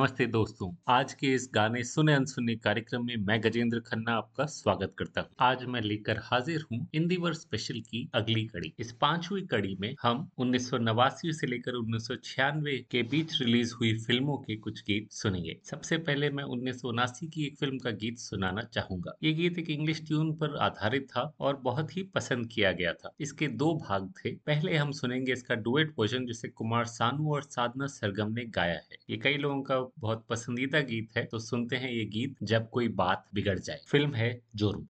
नमस्ते दोस्तों। आज के इस गाने सुने अनसुने कार्यक्रम में मैं गजेंद्र खन्ना आपका स्वागत करता हूँ। आज मैं लेकर हाजिर हूँ हिंदी वर्ष स्पेशल की अगली कड़ी। इस पांचवी कड़ी में हम उन्नीस सौ नवासी से लेकर उन्नीस सौ छियानवे के बीच रिलीज़ हुई फ़िल्मों के कुछ गीत सुनेंगे। सबसे पहले मैं उन्नीस सौ उनासी की एक फ़िल्म का गीत सुनाना चाहूँगा। ये गीत एक इंग्लिश ट्यून पर आधारित था और बहुत ही पसंद किया गया था। इसके दो भाग थे। पहले हम सुनेंगे इसका डुएट वर्जन जिसे कुमार सानू और साधना सरगम ने गाया है। ये कई लोगों का बहुत पसंदीदा गीत है तो सुनते हैं ये गीत जब कोई बात बिगड़ जाए। फ़िल्म है जोरू।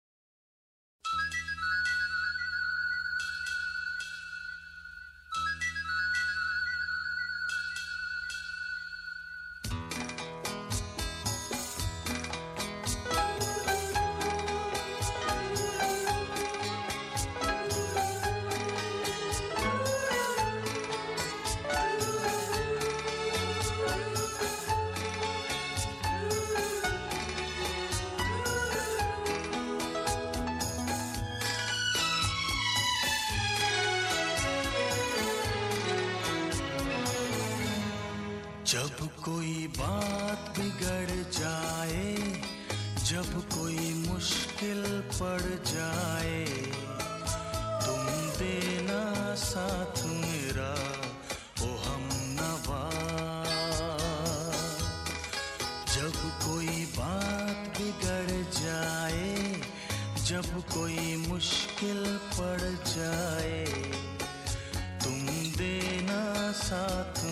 साथ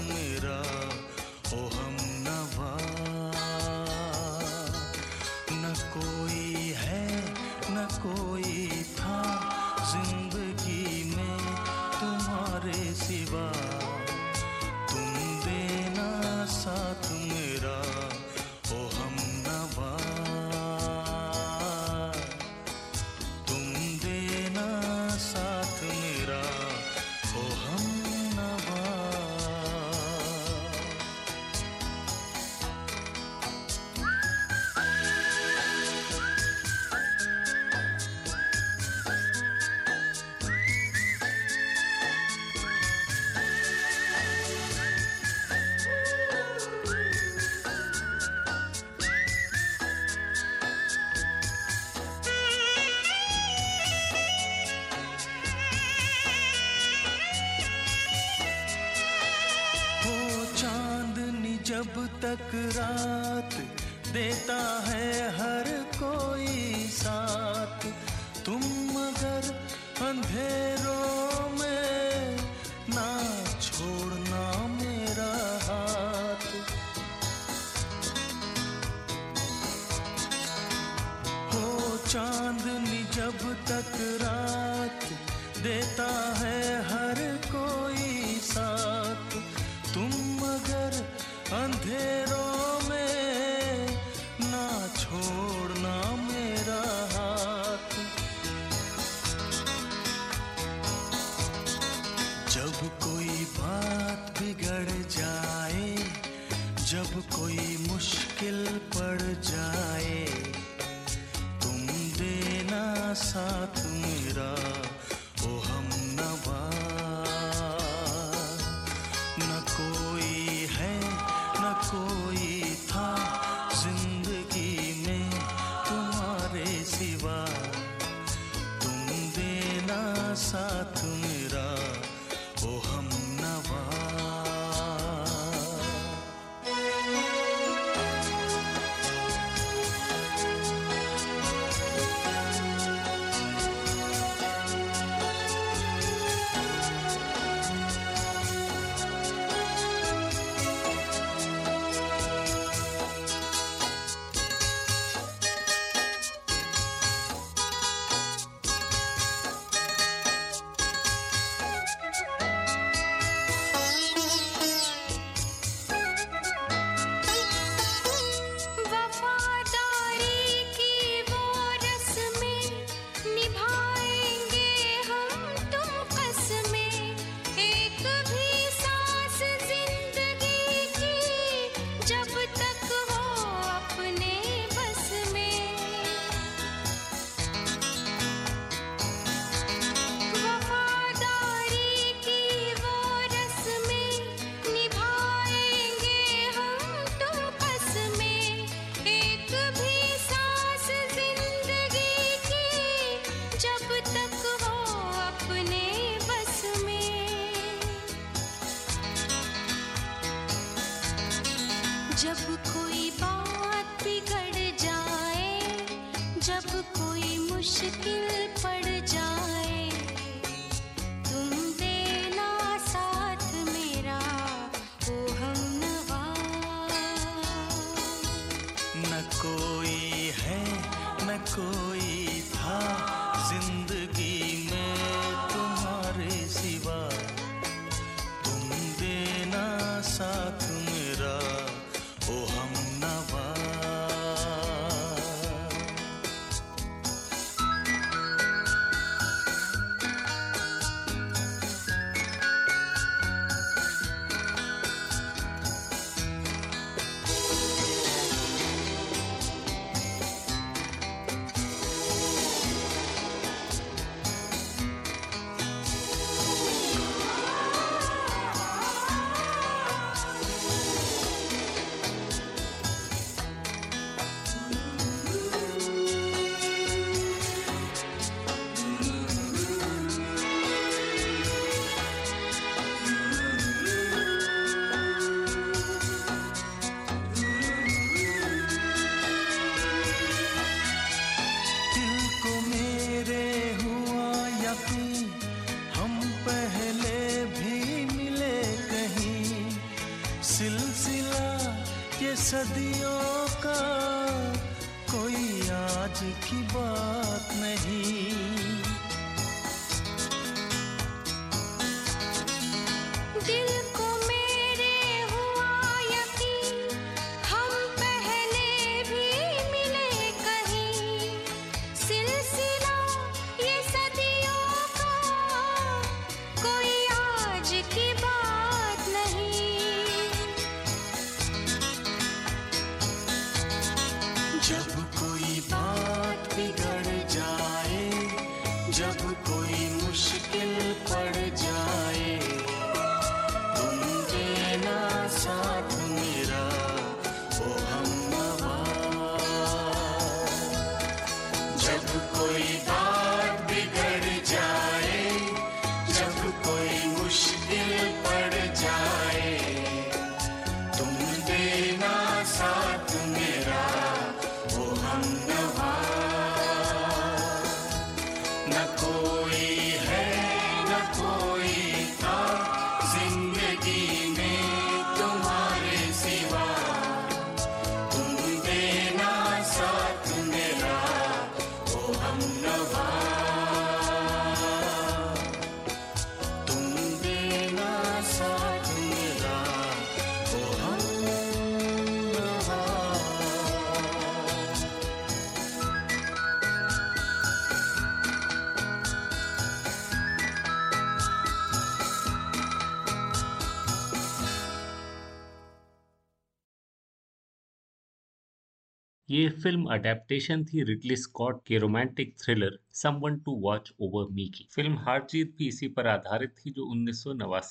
तक रात देता है ये फ़िल्म अडेप्टेशन थी रिडली स्कॉट के romantic thriller someone to watch over me की। फ़िल्म हारजीत भी इसी पर आधारित थी जो उन्नीस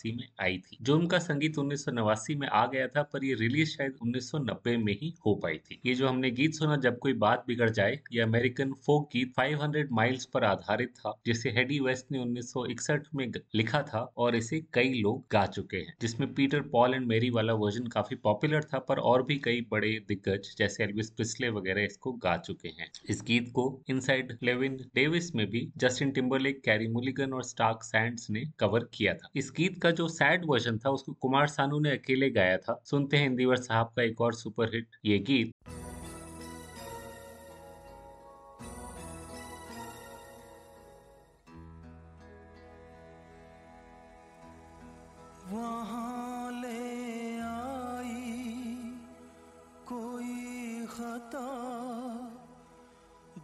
में आई थी। जो उनका संगीत उन्नीस में आ गया था, पर ये रिलीज़ शायद 1990 में ही हो पाई थी। ये जो हमने गीत सुना, जब कोई बात बिगड़ जाए, ये अमेरिकन फोक गीत 500 माइल्स पर आधारित था, जिसे हेडी वेस्ट ने 1961 में लिखा था और इसे कई लोग गा चुके हैं, जिसमें पीटर पॉल एंड मेरी वाला वर्जन काफ़ी पॉपुलर था, पर और भी कई बड़े दिग्गज, जैसे एल्विस पिस्ले वगैरह इसको गा चुके हैं। इस गीत को इनसाइड लेविन डेविस में भी जस्टिन टिम्बरलेक कैरी मुलिगन और स्टार्क सैंड्स ने कवर किया था। इस गीत का जो सैड वर्जन था, उसको कुमार सानू ने अकेले गाया था। सुनते हैं इंदिवर साहब का एक और सुपरहिट ये गीत।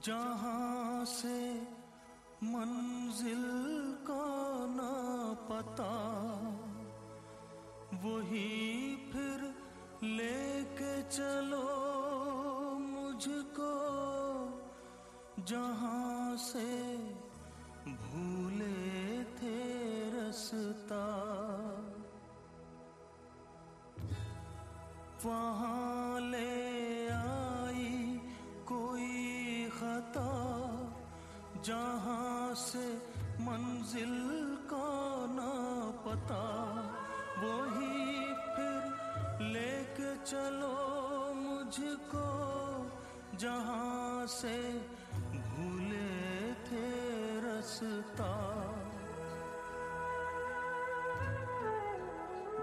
जहाँ से मंजिल का न पता, वही फिर लेके चलो मुझको, जहाँ से भूले थे रसता। वहाँ ले से मंजिल को ना पता, वही फिर लेके चलो मुझको, जहाँ से भूले थे रास्ता।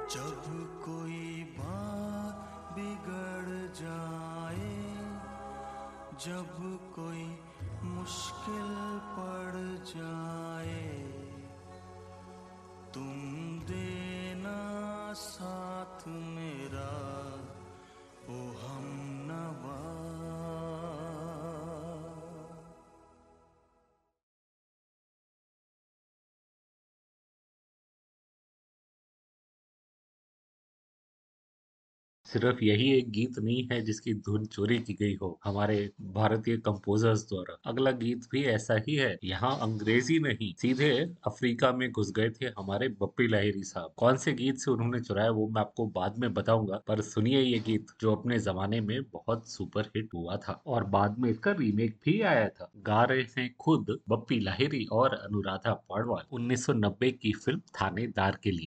जब कोई बात बिगड़ जाए, जब कोई मुश्किल पड़ सिर्फ़ यही एक गीत नहीं है जिसकी धुन चोरी की गई हो, हमारे भारतीय कंपोजर्स द्वारा। अगला गीत भी ऐसा ही है, यहाँ अंग्रेज़ी नहीं, सीधे अफ्रीका में घुस गए थे हमारे बप्पी लाहिरी साहब। कौन से गीत से उन्होंने चुराया वो मैं आपको बाद में बताऊँगा, पर सुनिए ये गीत जो अपने जमाने में बहुत सुपर हिट हुआ था। और बाद में इसका रीमेक भी आया था। गा रहे हैं खुद बप्पी लाहिरी और अनुराधा पौडवाल 1990 की फ़िल्म थानेदार के लिए।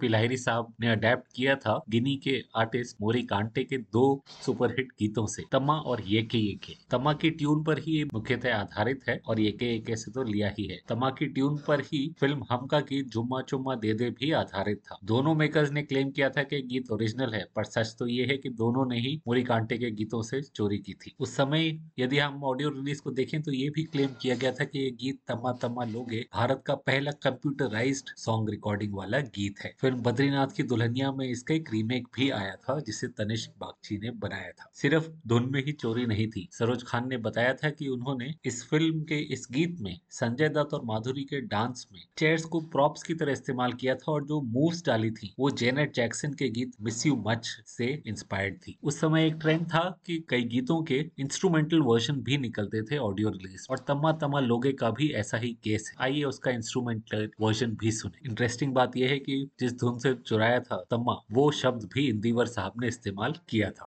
गीत बप्पी लाहिरी साहब ने अडेप्ट किया था गिनी के आर्टिस्ट मोरी कांटे के दो सुपरहिट गीतों से तमा और ये के ये के तमा की ट्यून पर ही मुख्यतः आधारित है और ये के ये के से तो लिया ही है। तमा की ट्यून पर ही फ़िल्म हम का गीत जुम्मा चुम्मा दे दे भी आधारित था। दोनों मेकर्स ने क्लेम किया था कि गीत ओरिजिनल है, पर सच तो ये है कि दोनों ने ही मोरी कांटे के गीतों से चोरी की थी। उस समय यदि हम ऑडियो रिलीज़ को देखें तो ये भी क्लेम किया गया था कि ये गीत तमा तमा लोगे, भारत का पहला कंप्यूटराइज्ड सॉन्ग रिकॉर्डिंग वाला गीत है। फ़िल्म बद्रीनाथ की दुल्हनिया में इसका एक रीमेक भी आया था, जिसे तनिष्क बागची ने बनाया था। सिर्फ़ धुन में ही चोरी नहीं थी। सरोज खान ने बताया था कि उन्होंने इस फ़िल्म के इस गीत में संजय दत्त और माधुरी के डांस में चेयर्स को प्रॉप्स की तरह इस्तेमाल किया था और जो मूव्स डाली थी, वो जेनेट जैक्सन के गीत मिस यू मच से इंस्पायर्ड थी। उस समय एक ट्रेंड था कि कई गीतों के इंस्ट्रूमेंटल वर्जन भी निकलते थे ऑडियो रिलीज़ और तम्मा तम्मा लोगे का भी ऐसा ही केस है। आइए उसका इंस्ट्रूमेंटल वर्जन भी सुने। इंटरेस्टिंग बात यह है कि जिस धुन से चुराया था तम्मा। वो शब्द भी इंदिवर साहब ने इस्तेमाल किया था।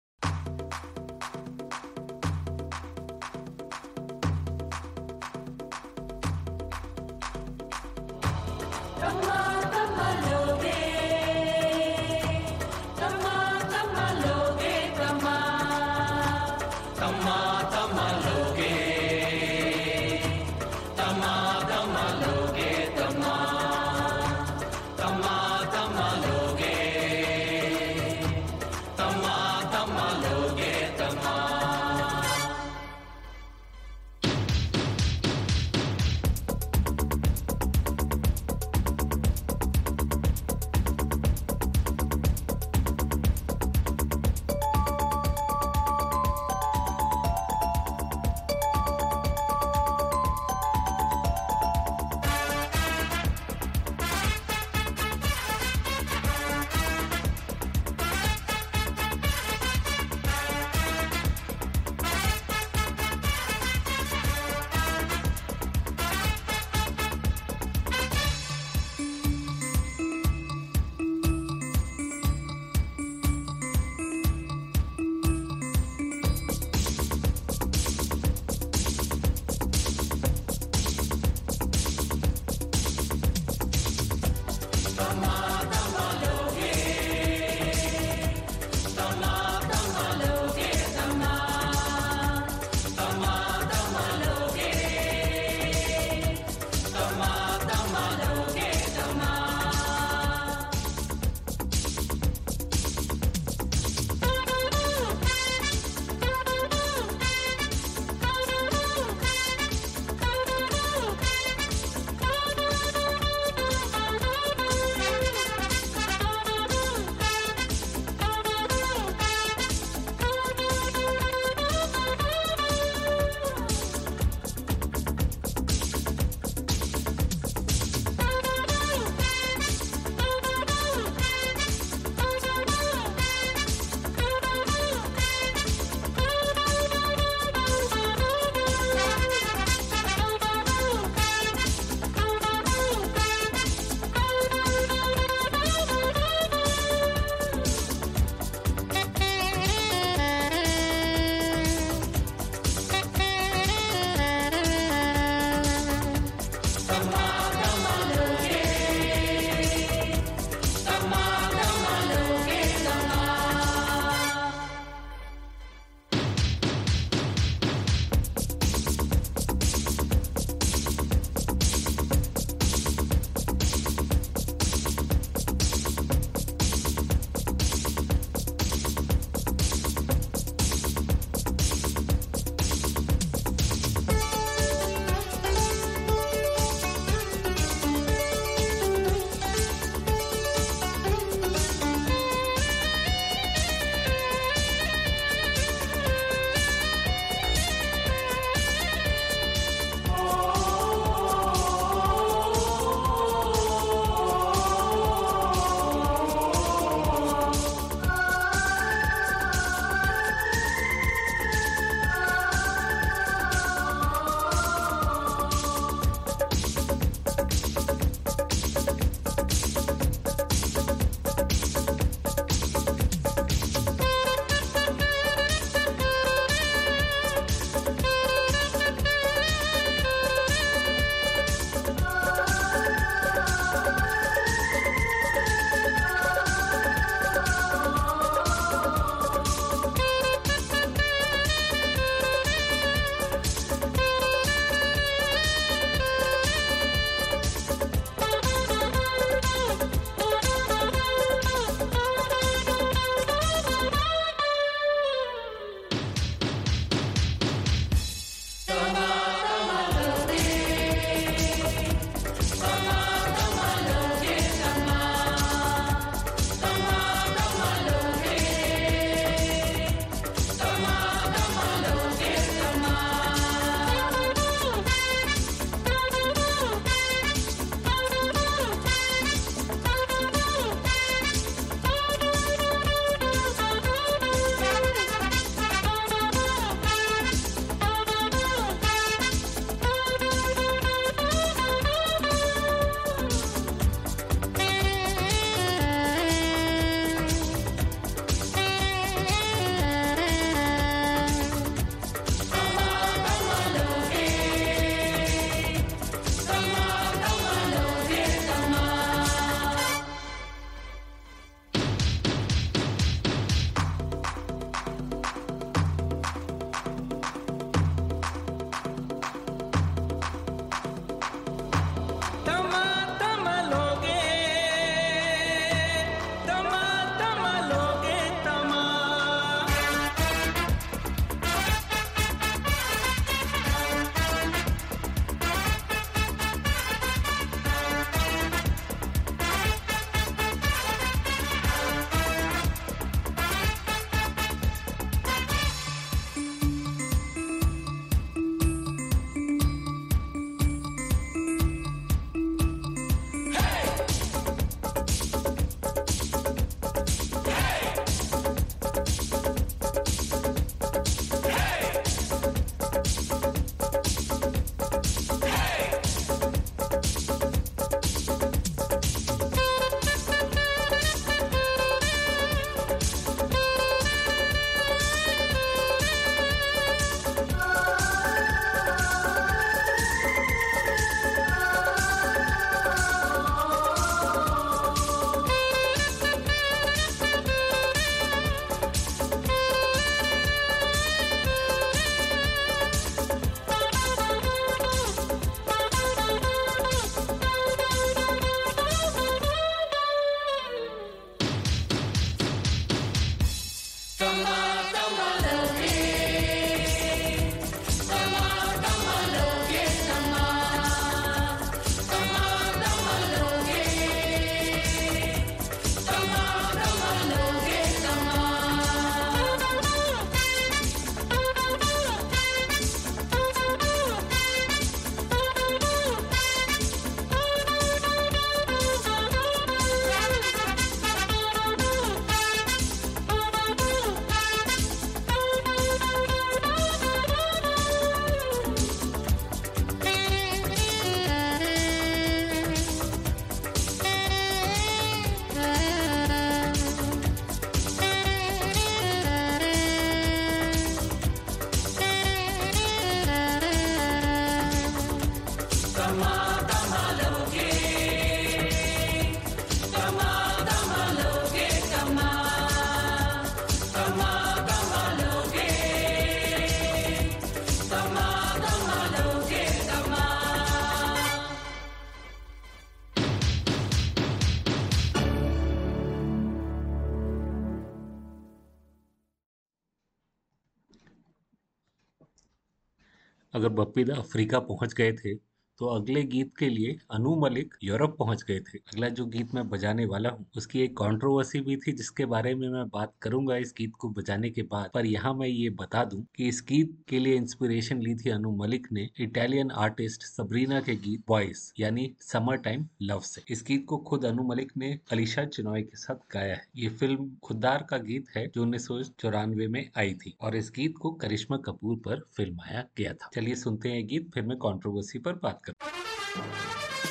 अगर बपीदा अफ्रीका पहुँच गए थे तो अगले गीत के लिए अनु मलिक यूरोप पहुँच गए थे। अगला जो गीत मैं बजाने वाला हूँ, उसकी एक कंट्रोवर्सी भी थी, जिसके बारे में मैं बात करूँगा इस गीत को बजाने के बाद। पर यहाँ मैं ये बता दूँ कि इस गीत के लिए इंस्पिरेशन ली थी अनु मलिक ने इटालियन आर्टिस्ट सबरीना के गीत बॉयस यानी समर टाइम लव से। इस गीत को खुद अनु मलिक ने अलीशा चिनॉय के साथ गाया है। ये फ़िल्म खुददार का गीत है, जो उन्नीस सौ चौरानवे में आई थी और इस गीत को करिश्मा कपूर पर फिल्माया गया था। चलिए सुनते हैं गीत, फिर मैं कॉन्ट्रोवर्सी पर बात American.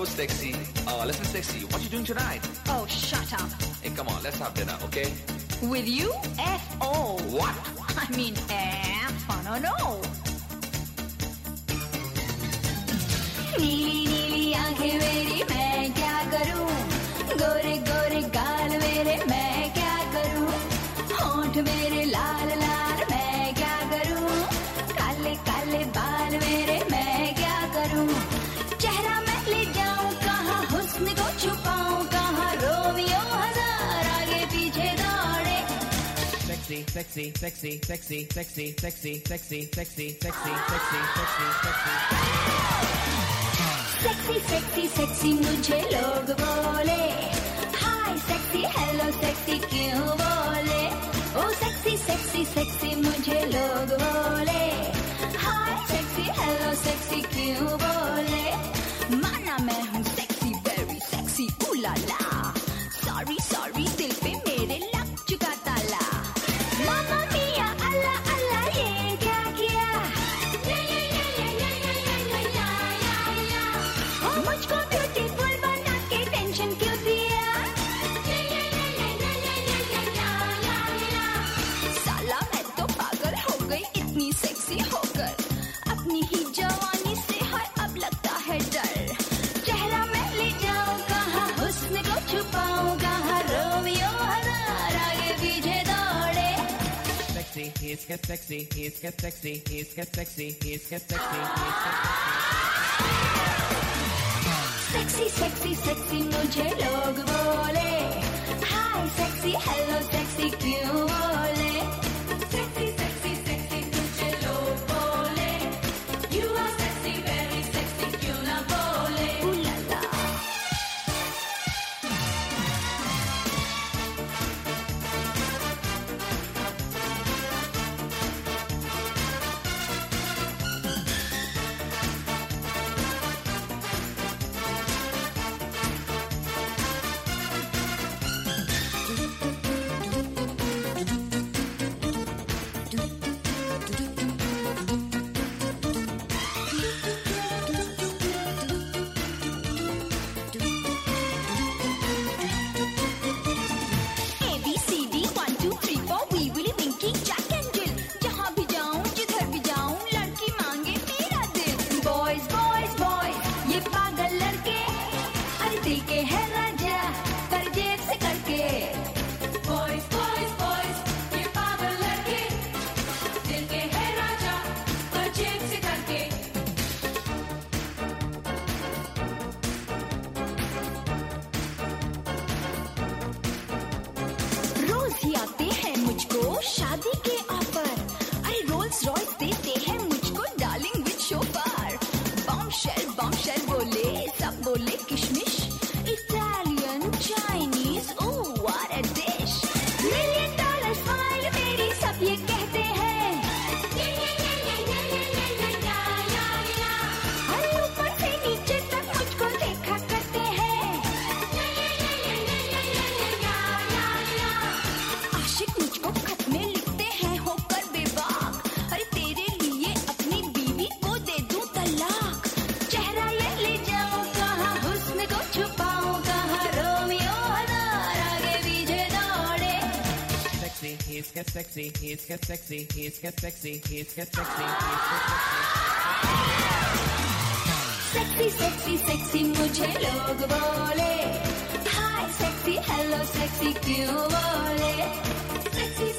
Hello, sexy. Uh, listen, sexy. What you doing tonight? Oh, shut up. Hey, come on, let's have dinner, okay? With you? F-O. What? I mean, F, I don't know. नीली नीली आंखें मेरी मैं क्या करूं गोरे गोरे गाल मेरे मैं क्या करूं होंठ मेरे Sexy, sexy, sexy, sexy, sexy, sexy, sexy, sexy, sexy, sexy, sexy, sexy. Sexy sexy मुझे लोग बोले हाय सेक्सी हेलो सेक्सी क्यों बोले ओ सेक्सी सेक्सी सेक्सी मुझे लोग बोले hi sexy hello sexy get sexy, he's get sexy, he's get sexy, he's get sexy, he's get sexy sexy sexy मुझे लोग बोले हाय सेक्सी हेलो सेक्सी क्यों get sexy, he's get sexy, he's get sexy, he's get sexy, he's sexy sexy sexy मुझे लोग बोले hi sexy hello sexy क्यों बोले sexy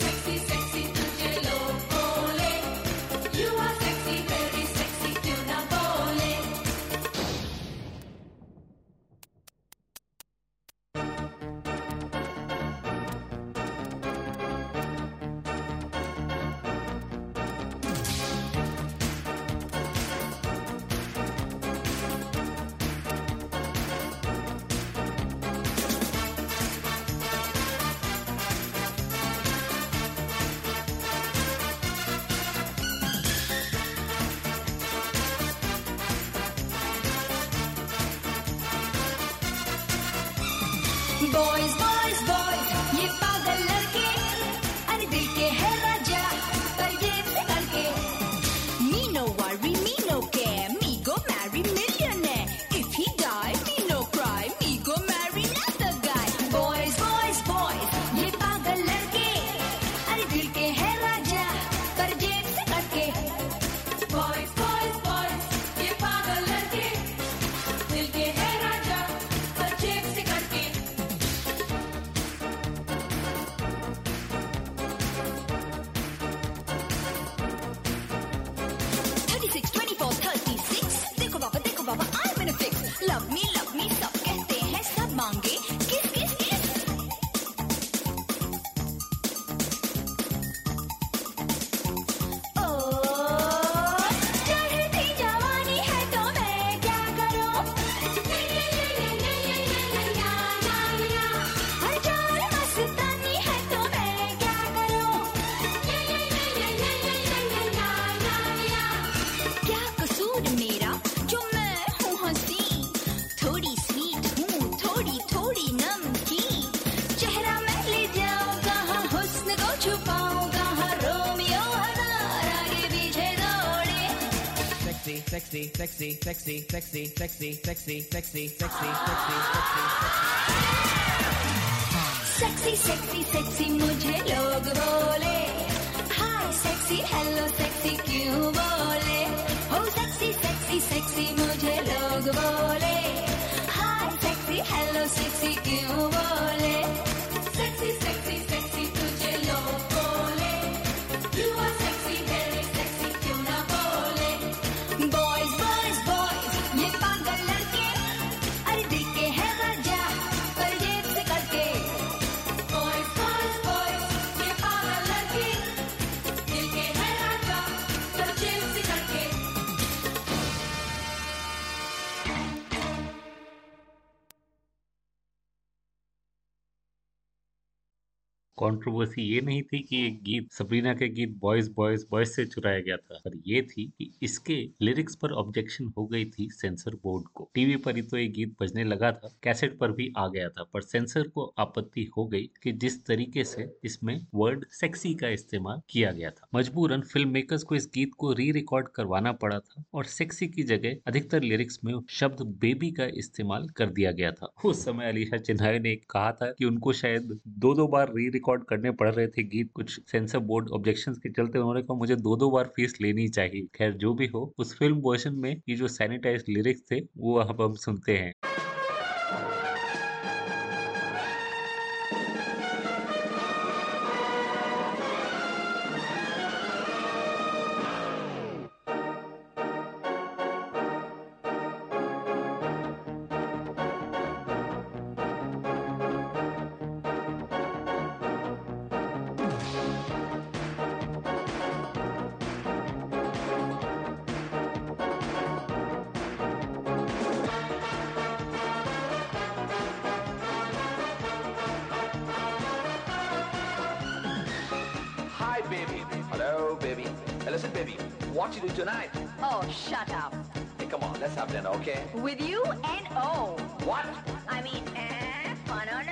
sexy, sexy, sexy, sexy, sexy, sexy, sexy, sexy, sexy, sexy, sexy, sexy sexy मुझे लोग बोले hi sexy hello sexy क्यों बोले हो सेक्सी सेक्सी सेक्सी मुझे लोग बोले हाय सेक्सी हेलो सेक्सी क्यों बोले कंट्रोवर्सी ये नहीं थी कि ये गीत सबरीना के गीत बॉयज़ बॉयज़ बॉयज़ से चुराया गया था। पर ये थी कि इसके लिरिक्स पर ऑब्जेक्शन हो गई थी सेंसर बोर्ड को। टीवी पर ही तो ये गीत बजने लगा था कैसेट पर भी आ गया था। पर सेंसर को आपत्ति हो गई कि जिस तरीके से इसमें वर्ड सेक्सी का इस्तेमाल किया गया था। मजबूरन फ़िल्म मेकर्स को इस गीत को री रिकॉर्ड करवाना पड़ा था और सेक्सी की जगह अधिकतर लिरिक्स में शब्द बेबी का इस्तेमाल कर दिया गया था। उस समय अलीशा चिन्हाई ने कहा था कि उनको शायद दो दो बार री रिकॉर्ड करने पड़ रहे थे गीत, कुछ सेंसर बोर्ड ऑब्जेक्शन के चलते उन्होंने कहा, मुझे दो दो बार फ़ीस लेनी चाहिए। खैर, जो भी हो, उस फ़िल्म वर्जन में ये जो सैनिटाइज लिरिक्स थे, वो अब हम सुनते हैं। Listen, baby. What you do tonight? Oh, shut up. Hey, come on, let's have dinner, okay? With you and oh. What? I mean, eh, fun or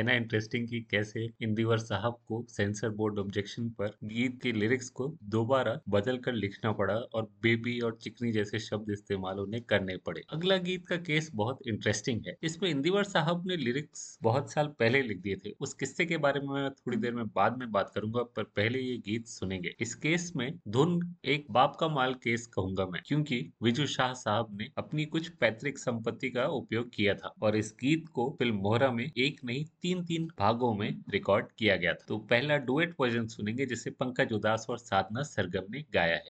है ना इंटरेस्टिंग कि कैसे इंदिवर साहब को सेंसर बोर्ड ऑब्जेक्शन पर गीत के लिरिक्स को दोबारा बदल कर लिखना पड़ा और बेबी और चिकनी जैसे शब्द इस्तेमाल उन्हें करने पड़े। अगला गीत का केस बहुत इंटरेस्टिंग है। इसमें इंदिवर साहब ने लिरिक्स बहुत साल पहले लिख दिए थे। उस किस्से के बारे में थोड़ी देर में बाद में बात करूँगा, पर पहले ये गीत सुनेंगे। इस केस में धुन एक बाप का माल केस कहूँगा मैं, क्योंकि विजु शाह साहब ने अपनी कुछ पैतृक संपत्ति का उपयोग किया था और इस गीत को फ़िल्म मोहरा में एक नहीं तीन तीन तीन भागों में रिकॉर्ड किया गया था। तो पहला डुएट वर्जन सुनेंगे, जिसे पंकज उदास और साधना सरगम ने गाया है।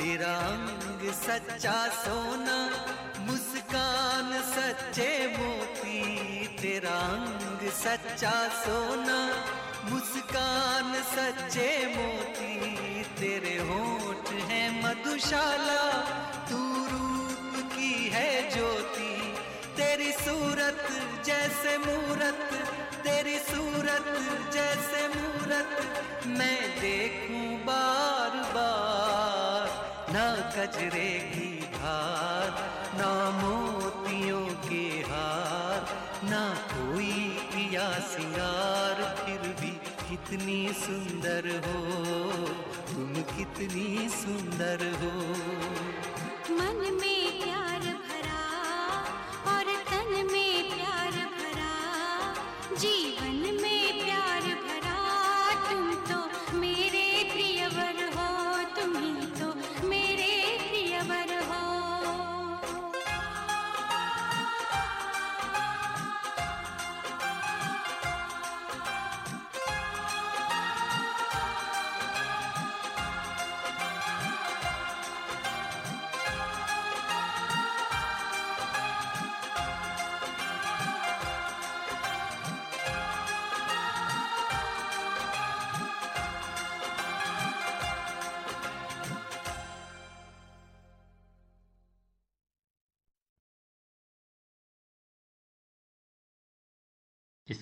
तेरा अंग सच्चा सोना, मुस्कान सच्चे मोती। तेरा अंग सच्चा सोना, मुस्कान सच्चे मोती। तेरे होठ है मधुशाला, तू रूप की है ज्योति। तेरी सूरत जैसे मूरत, तेरी सूरत जैसे मूरत। मैं देखूँ बार बार गजरे की हार ना मोतियों के हार, ना कोई किया सिंगार, फिर भी कितनी सुंदर हो, तुम कितनी सुंदर हो। मन में क्या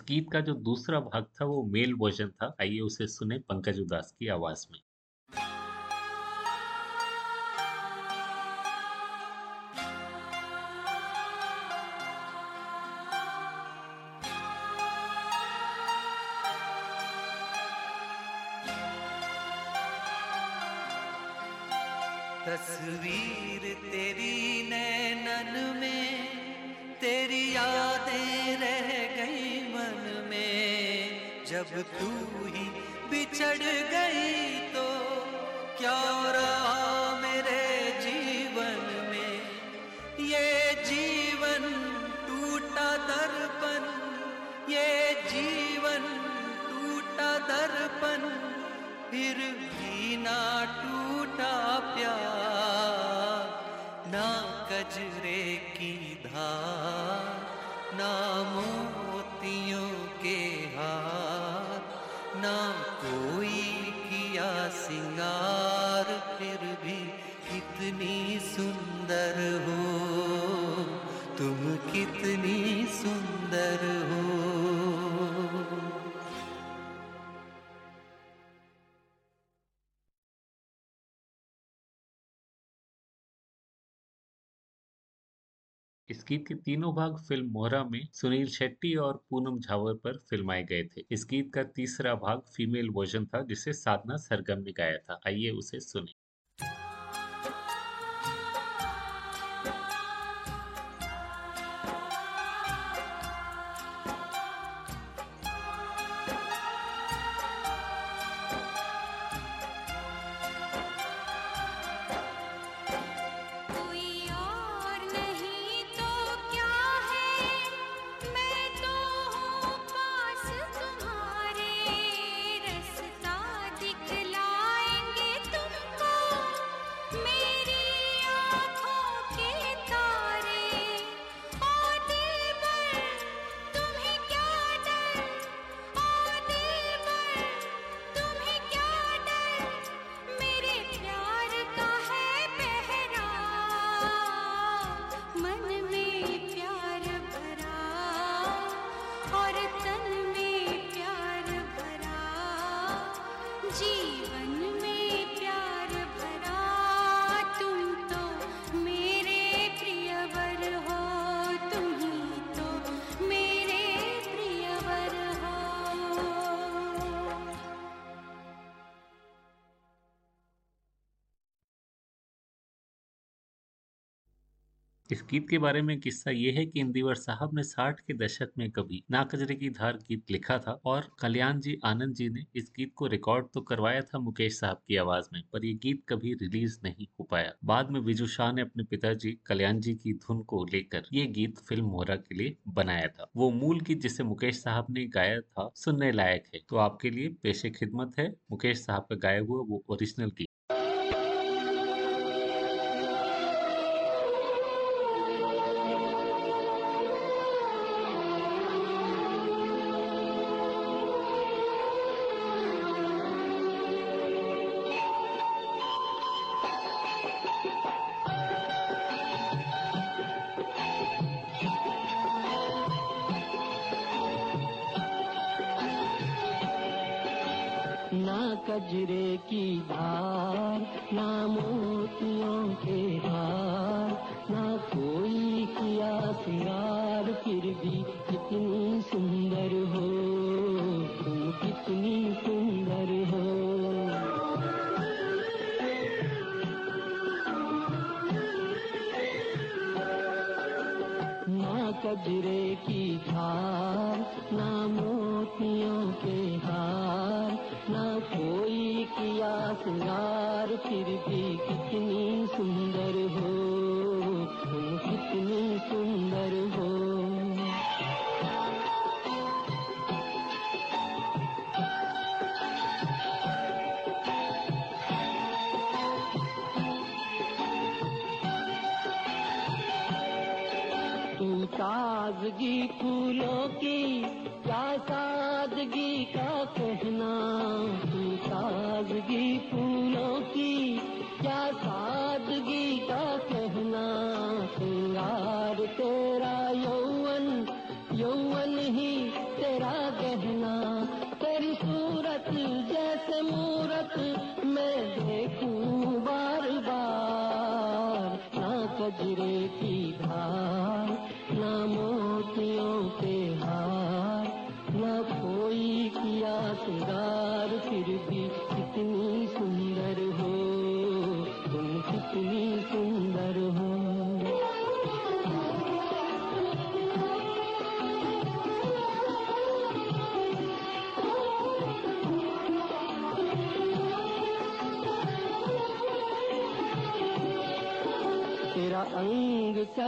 गीत का जो दूसरा भाग था वो मेल वर्जन था। आइए उसे सुने पंकज उदास की आवाज़ में। टूटा प्यार, ना कजरे की धार, ना मोतियों के हार, ना कोई किया सिंगार, फिर भी कितनी गीत के तीनों भाग फ़िल्म मोहरा में सुनील शेट्टी और पूनम झावर पर फिल्माए गए थे। इस गीत का तीसरा भाग फीमेल वर्जन था, जिसे साधना सरगम ने गाया था। आइए उसे सुने। गीत के बारे में किस्सा ये है कि इंदिवर साहब ने 60 के दशक में कभी नाकजरे की धार गीत लिखा था और कल्याण जी, आनंद जी ने इस गीत को रिकॉर्ड तो करवाया था मुकेश साहब की आवाज़ में, पर ये गीत कभी रिलीज़ नहीं हो पाया। बाद में विजू शाह ने अपने पिताजी, कल्याण जी की धुन को लेकर ये गीत फ़िल्म मोहरा के लिए बनाया था। वो मूल गीत जिसे मुकेश साहब ने गाया था, सुनने लायक है। तो आपके लिए पेशे खिदमत है। मुकेश साहब का गाया हुआ वो ओरिजिनल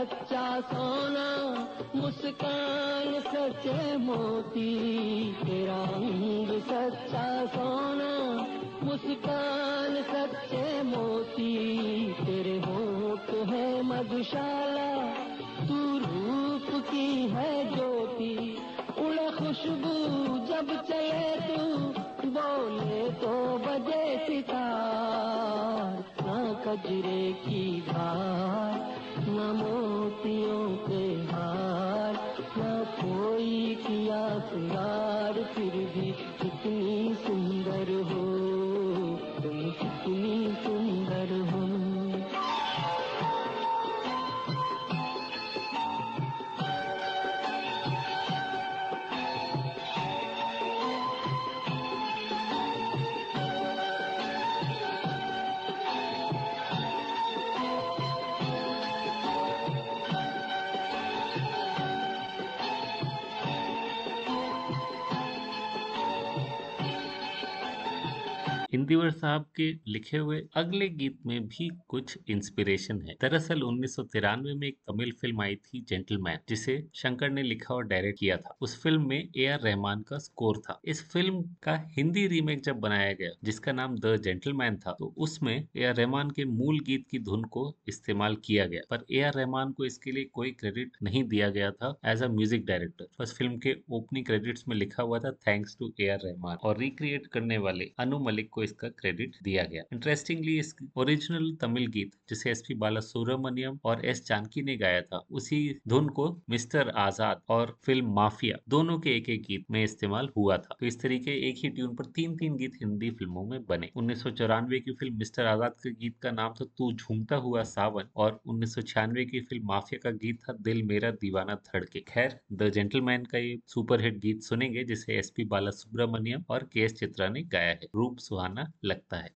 सच्चा सोना, मुस्कान सच्चे मोती। तेरा अंग सच्चा सोना, मुस्कान सच्चे मोती। तेरे होठ है मधुशाला, तू रूप की है ज्योति। उड़े खुशबू जब चले तू, बोले तो बजे सितार। ना कजरे की धार, न मोतियों इंदिवर साहब के लिखे हुए अगले गीत में भी कुछ इंस्पिरेशन है। दरअसल उन्नीस सौ तिरानवे में एक तमिल फ़िल्म आई थी जेंटलमैन जिसे शंकर ने लिखा और डायरेक्ट किया था। उस फ़िल्म में ए आर रहमान का स्कोर था। इस फ़िल्म का हिंदी रीमेक जब बनाया गया, जिसका नाम द जेंटलमैन था तो उसमें ए आर रहमान के मूल गीत की धुन को इस्तेमाल किया गया। पर ए आर रहमान को इसके लिए कोई क्रेडिट नहीं दिया गया था एज अ म्यूज़िक डायरेक्टर बस फ़िल्म के ओपनिंग क्रेडिट्स में लिखा हुआ था thanks to A R Rahman और रिक्रिएट करने वाले अनु मलिक को इसका क्रेडिट दिया गया। इंटरेस्टिंगली इस ओरिजिनल तमिल गीत, जिसे एस पी बाला सुब्रमण्यम और एस जानकी ने गाया था, उसी धुन को मिस्टर आज़ाद और फ़िल्म माफिया दोनों के एक एक गीत में इस्तेमाल हुआ था। तो इस तरीके एक ही ट्यून पर तीन तीन गीत हिंदी फ़िल्मों में बने। उन्नीस सौ चौरानवे की फ़िल्म मिस्टर आज़ाद के गीत का नाम था तू झूमता हुआ सावन और उन्नीस सौ छियानवे की फ़िल्म माफिया का गीत था दिल मेरा दीवाना धड़के। खैर द जेंटलमैन का ये सुपरहिट गीत सुनेंगे, जिसे एस पी बाला सुब्रमण्यम और के एस चित्रा ने गाया है। रूप सुहाना लगता है।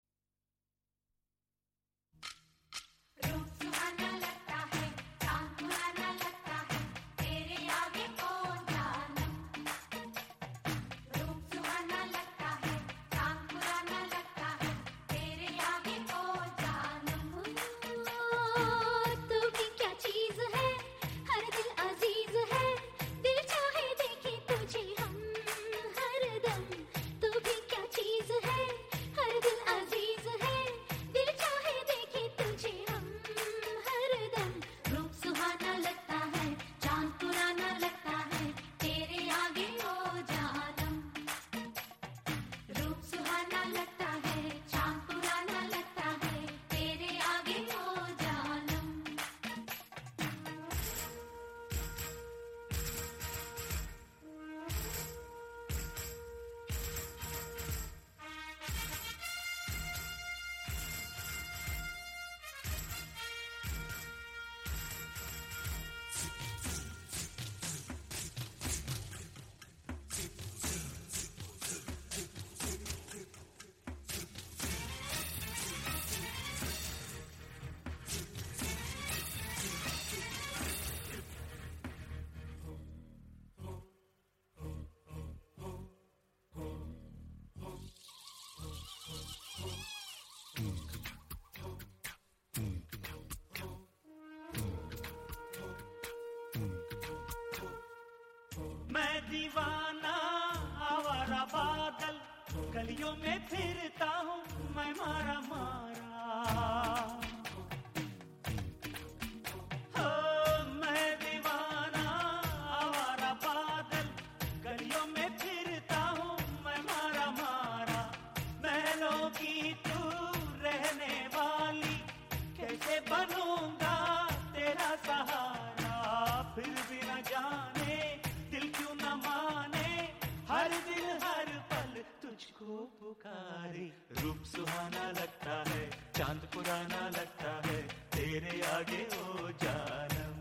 चाँद पुराना लगता है, तेरे आगे ओ जानम।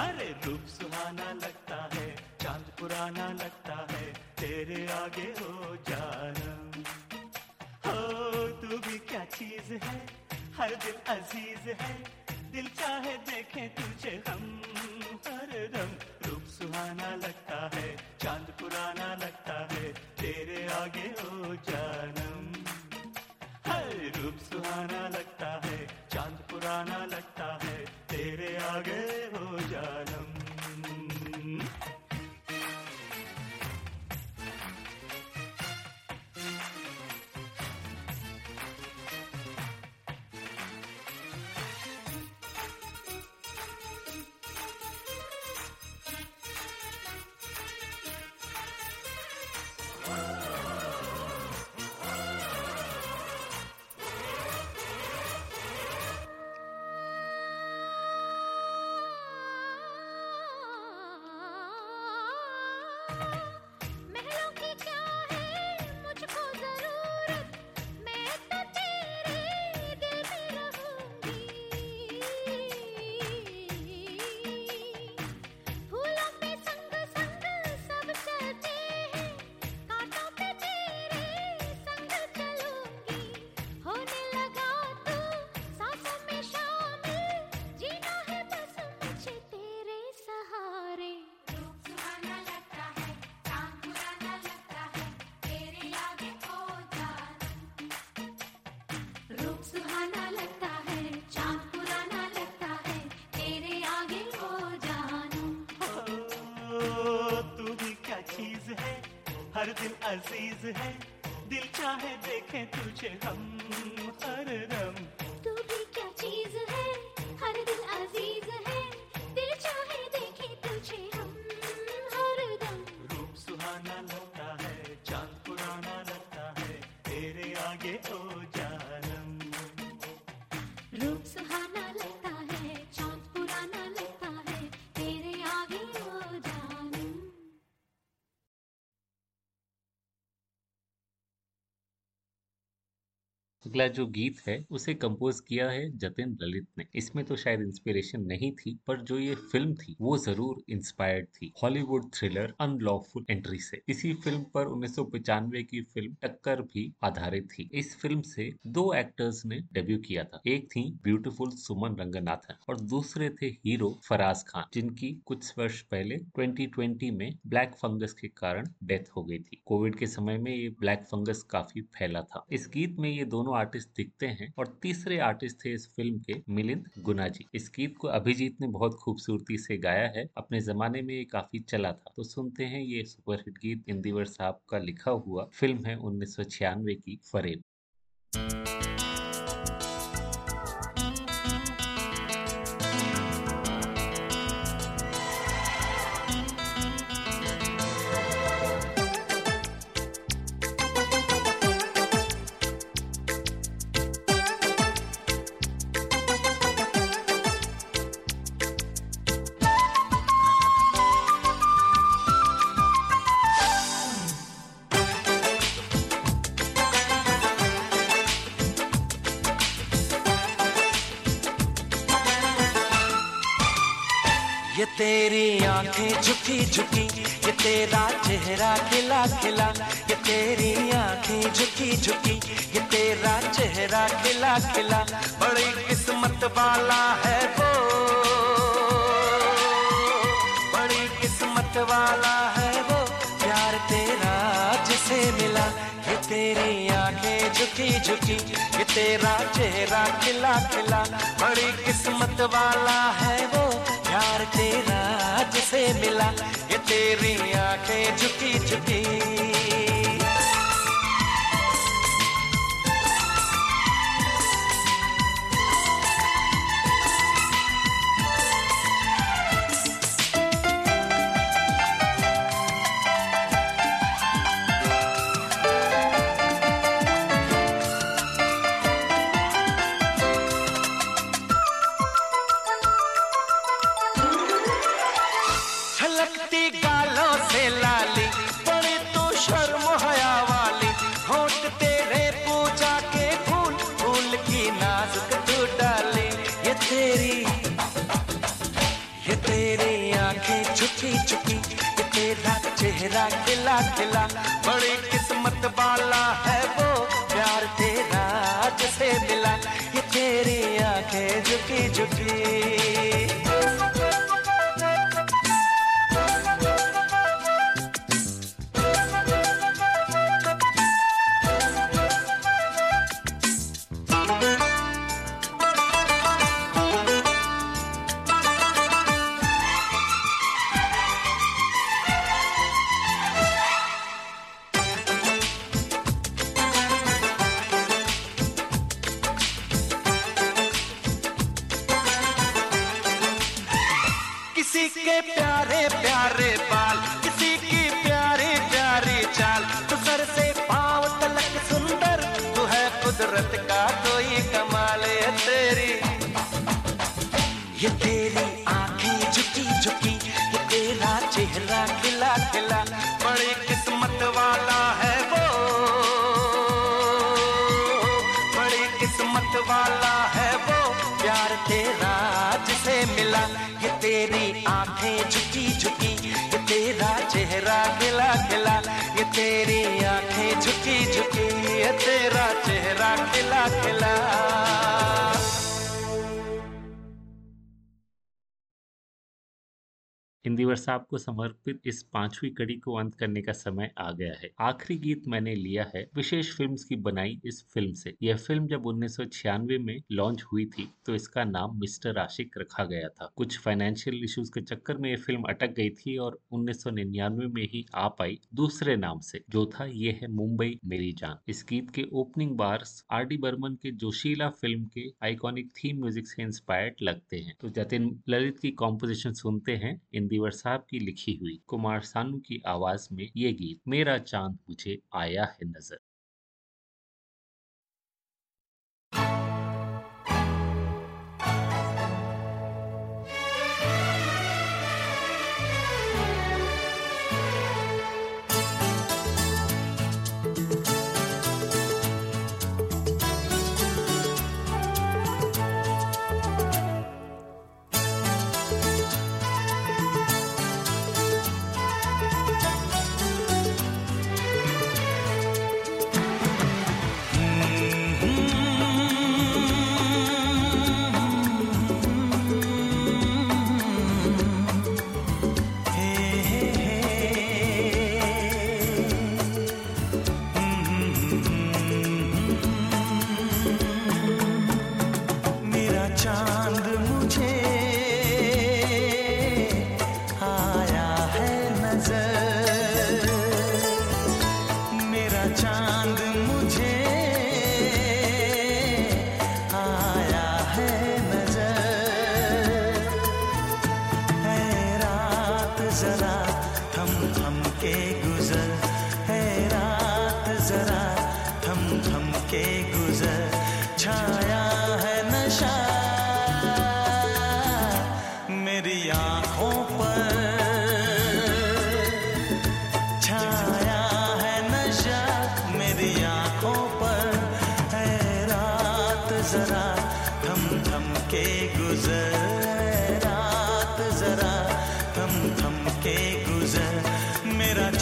अरे रूप सुहाना लगता है, चाँद पुराना लगता है, तेरे आगे हो जानम। हो, तू भी क्या चीज़ है? हर दिल अज़ीज़ है, दिल चाहे देखे हर दिल अज़ीज़ है दिल चाहे देखे तुझे हम। अगला जो गीत है, उसे कंपोज किया है जतिन ललित ने। इसमें तो शायद इंस्पिरेशन नहीं थी, पर जो ये फ़िल्म थी, वो ज़रूर इंस्पायर्ड थी। हॉलीवुड थ्रिलर अनलॉफुल एंट्री से। इसी फ़िल्म पर उन्नीस की फ़िल्म टक्कर भी आधारित थी। इस फ़िल्म से दो एक्टर्स ने डेब्यू किया था। एक थी ब्यूटीफुल सुमन रंगनाथन और दूसरे थे हीरो फराज खान, जिनकी कुछ वर्ष पहले 2020 में ब्लैक फंगस के कारण डेथ हो गई थी। कोविड के समय में ये ब्लैक फंगस काफ़ी फैला था। इस गीत में ये दोनों आर्टिस्ट दिखते हैं और तीसरे आर्टिस्ट थे इस फ़िल्म के मिलिंद गुना जी इस गीत को अभिजीत ने बहुत खूबसूरती से गाया है। अपने जमाने में ये काफ़ी चला था। तो सुनते हैं ये सुपरहिट गीत इंदिवर साहब का लिखा हुआ फ़िल्म है उन्नीस सौ छियानवे की फरेब। चेहरा खिला खिला बड़ी किस्मत वाला है वो। बड़ी किस्मत वाला है वो। प्यार तेरा जिसे मिला, ये तेरी आँखें झुकी झुकी, ये तेरा चेहरा खिला खिला। बड़ी किस्मत वाला है वो। प्यार तेरा जिसे मिला, ये तेरी आँखें झुकी झुकी। इंदिवर साहब को समर्पित इस पांचवी कड़ी को अंत करने का समय आ गया है। आखिरी गीत मैंने लिया है, विशेष फिल्म्स की बनाई इस फ़िल्म से। यह फ़िल्म जब उन्नीस सौ छियानवे में लॉन्च हुई थी तो इसका नाम मिस्टर आशिक रखा गया था। कुछ फाइनेंशियल इश्यूज़ के चक्कर में यह फ़िल्म अटक गई थी और 1999 में ही आ पाई दूसरे नाम से, जो था ये है मुंबई मेरी जान। इस गीत के opening bars R D Burman के जोशीला फ़िल्म के आइकॉनिक थीम म्यूज़िक से इंस्पायर्ड लगते हैं। तो जतिन ललित की कॉम्पोजिशन सुनते हैं इंदिवर साहब की लिखी हुई कुमार सानू की आवाज़ में ये गीत, मेरा चाँद मुझे आया है नज़र।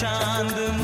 चाँद